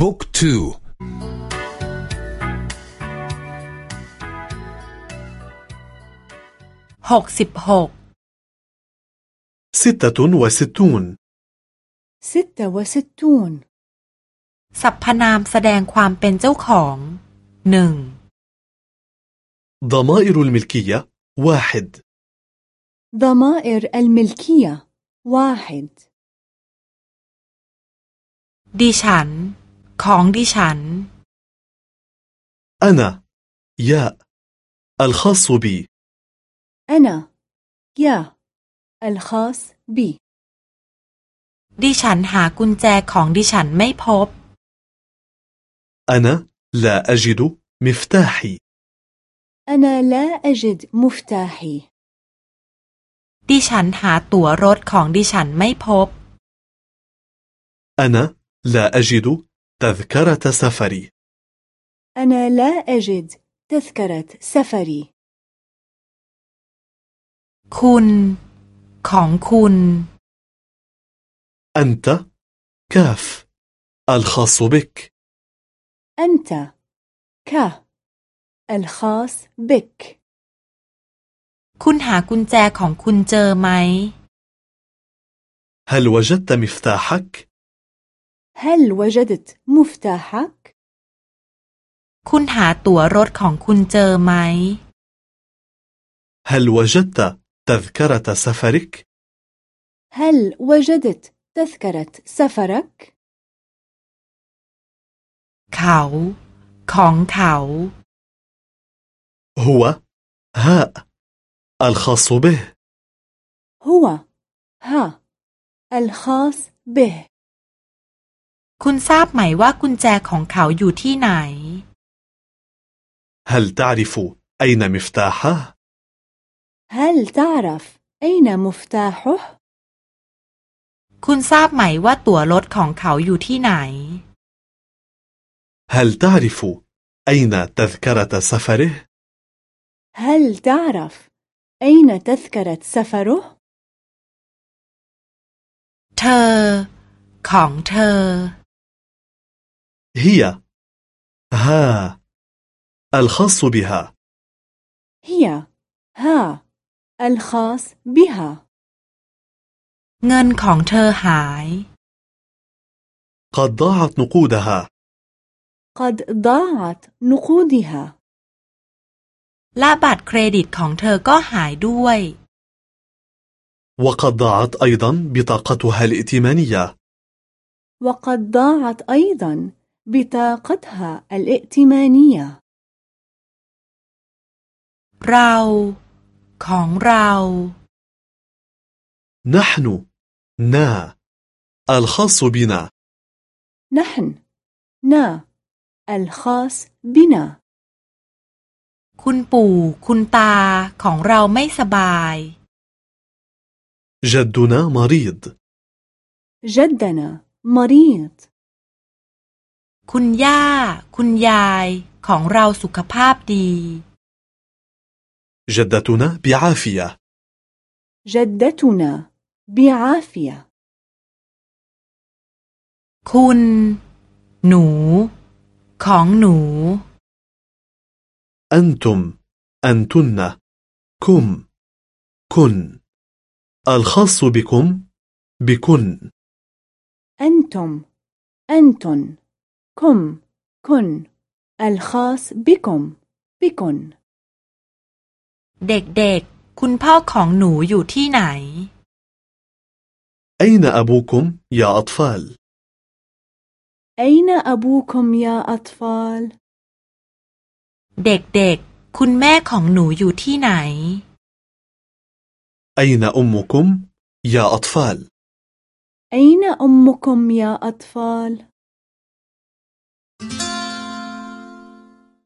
บุ๊กทูหกสิบหก ستة وستون ستة وستون สรรพนามแสดงความเป็นเจ้าของหนึ่ง ضمائر الملكية واحد ضمائر الملكية واحد ดิฉัน ของดิฉัน أنا ياء الخاص بي أنا يا الخاص بي ดิฉันหากุญแจของดิฉันไม่พบ أنا لا أجد مفتاحي أنا لا أجد مفتاحي ดิฉันหาตั๋วรถของดิฉันไม่พบ أنا لا أجد تذكرة سفري أنا لا أجد تذكرة سفري คุณ ของคุณ أنت كاف الخاص بك أنت ك الخاص بك คุณหากุญแจของคุณเจอไหม هل وجدت مفتاحك؟ هل وجدت مفتاحك؟ คุณหาตั๋วรถของคุณเจอไหม هل وجدت تذكرة سفرك؟ هل وجدت تذكرة سفرك؟ เขา ของเขา هو هاء الخاص به هو ها الخاص به คุณทราบไหมว่ากุญแจของเขาอยู่ที่ไหน هل تعرف أين مفتاحه؟ هل تعرف أين مفتاحه؟ คุณทราบไหมว่าตั๋วรถของเขาอยู่ที่ไหน هل تعرف أين تذكرة سفره؟ هل تعرف أين تذكرة سفره؟ เธอ ของเธอ هي ها الخاص بها هي ها الخاص بها เงินของเธอหาย قد ضاعت نقودها قد ضاعت نقودها และบัตรเครดิตของเธอก็หายด้วย وقد ضاعت أيضا بطاقتها الائتمانية وقد ضاعت أيضا بطاقتها الائتمانية เรา ของเรา نحن نا الخاص بنا نحن نا الخاص بنا คุณปู่ คุณตา ของเราไม่สบาย جدنا مريض جدنا مريض คุณย่า คุณยาย ของเราสุขภาพดี جدتنا بعافية جدتنا بعافية คุณ หนู ของหนู أنتم أنتن كم كن الخاص بكم بكن أنتم أنتن كم كن الخاص بكم بكن เด็กๆ คุณพ่อของหนูอยู่ที่ไหน أين أبوكم يا أطفال؟ أين أبوكم يا أطفال؟ เด็กๆ คุณแม่ของหนูอยู่ที่ไหน أين أمكم يا أطفال؟ أين أمكم يا أطفال؟